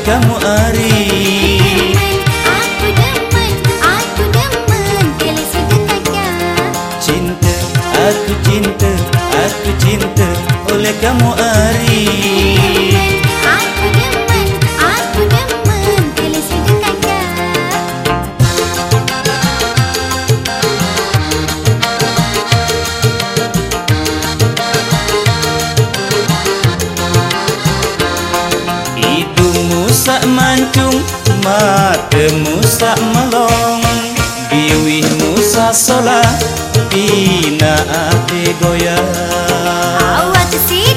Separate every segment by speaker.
Speaker 1: kamu ari
Speaker 2: Aku demen, aku demen. Bila sudah kaya
Speaker 1: Cinta, aku cinta, aku cinta. Oleh kamu ari sak mancung, matamu sak melong. Biwihmu sak solah, pina ate goyang
Speaker 2: Awak tersidir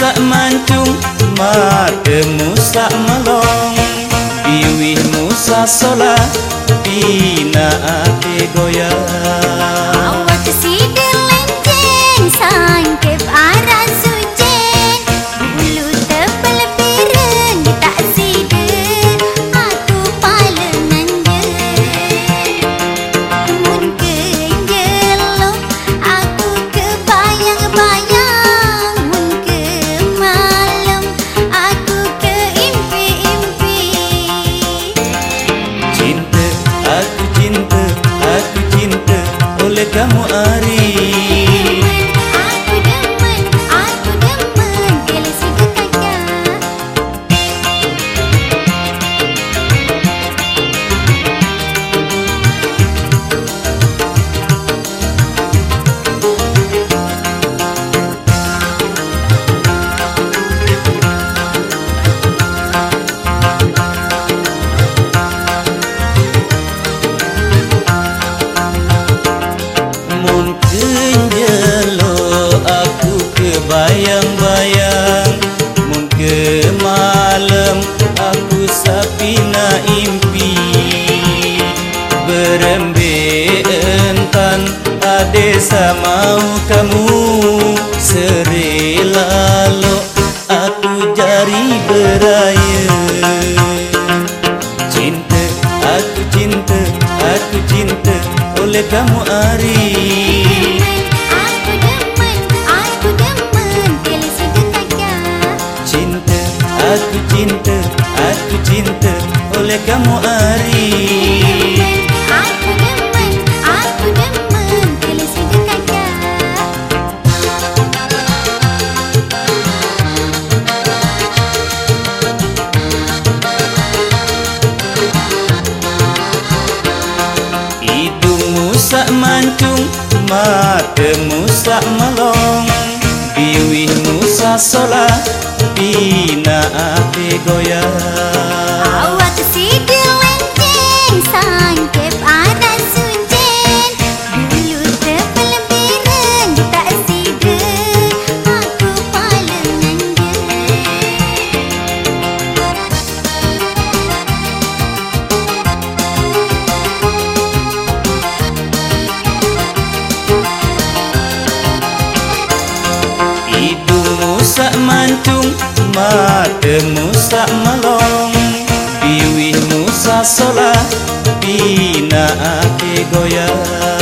Speaker 1: sak mancung, matamu sak melong. Biwihmu sak solah, pina ate goyang ari kebayang-bayang Mungkin malam aku sapina impi. Berembe entan ade samau kamu. Serelalo aku jari beraya. Cinta, aku cinta, aku cinta Oleh kamu ari
Speaker 2: aku
Speaker 1: cinta, aku cinta Oleh kamu ari.
Speaker 2: Aku demen, aku demen. Bila sudah kaya
Speaker 1: Hidungmu sak mancung, matamu sak melong. Biwihmu sak solah, pina ate goyang
Speaker 2: Awak tersidir lenceng Sangkep ada sunjen. Dulu terpelebiran Tak sider Aku paling nanda
Speaker 1: Hidungmu sak mancung, matemu sak melong biwi musa salat bina ake goyang